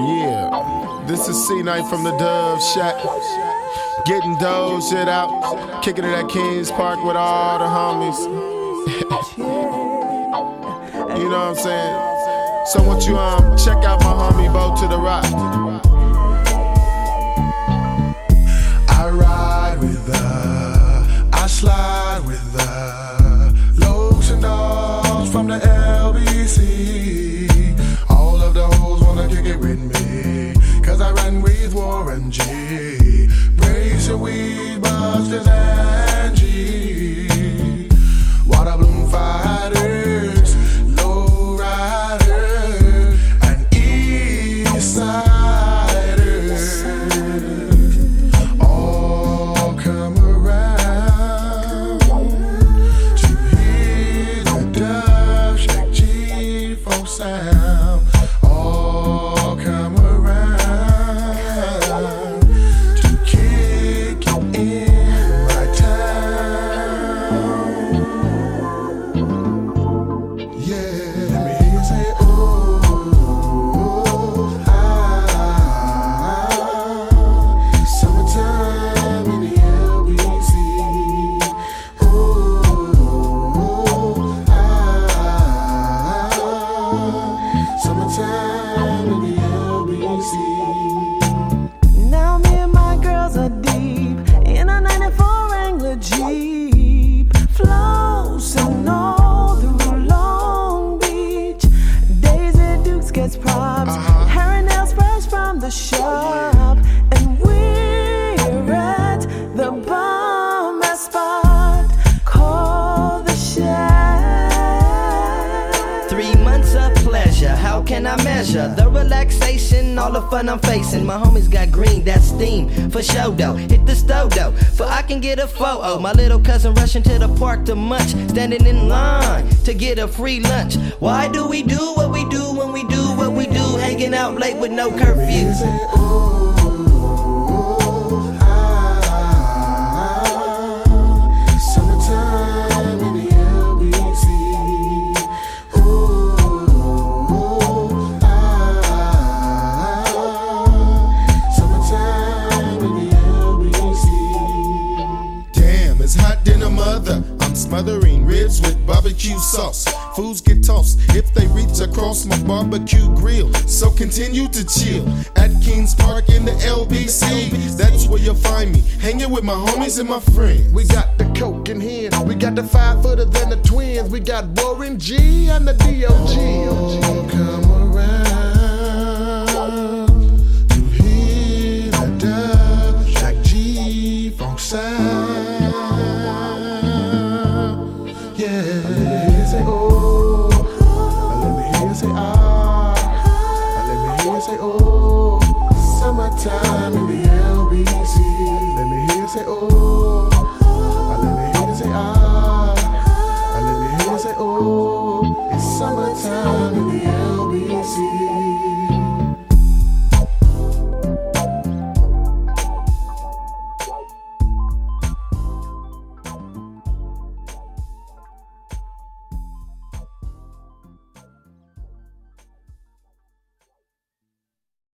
Yeah, this is C-Knight from the Dove Shack. Getting dough shit out, kicking it at Kings Park with all the homies. you know what I'm saying? So once you um check out my homie Bo to the Rock. I ride with her, I slide with her, loads and dolls from the air. LBC. All of the hoes wanna kick it with me. Cause I run with Warren G. Brace your weed how can I measure the relaxation, all the fun I'm facing? My homies got green, that's steam for show though. Hit the stove though, for I can get a photo. My little cousin rushing to the park to munch, standing in line to get a free lunch. Why do we do what we do when we do what we do? Hanging out late with no curfew. Smothering ribs with barbecue sauce. Fools get tossed if they reach across my barbecue grill. So continue to chill at Kings Park in the LBC. That's where you'll find me, hanging with my homies and my friends. We got the coke in here. We got the five footer than the twins. We got Warren G and the DOG. Oh, come Let me hear you say oh. Let me hear you say ah. Let me hear you say oh. Summertime in the LBC. Let me hear you say oh. Let me hear you say ah. Let me hear you say oh. It's summertime.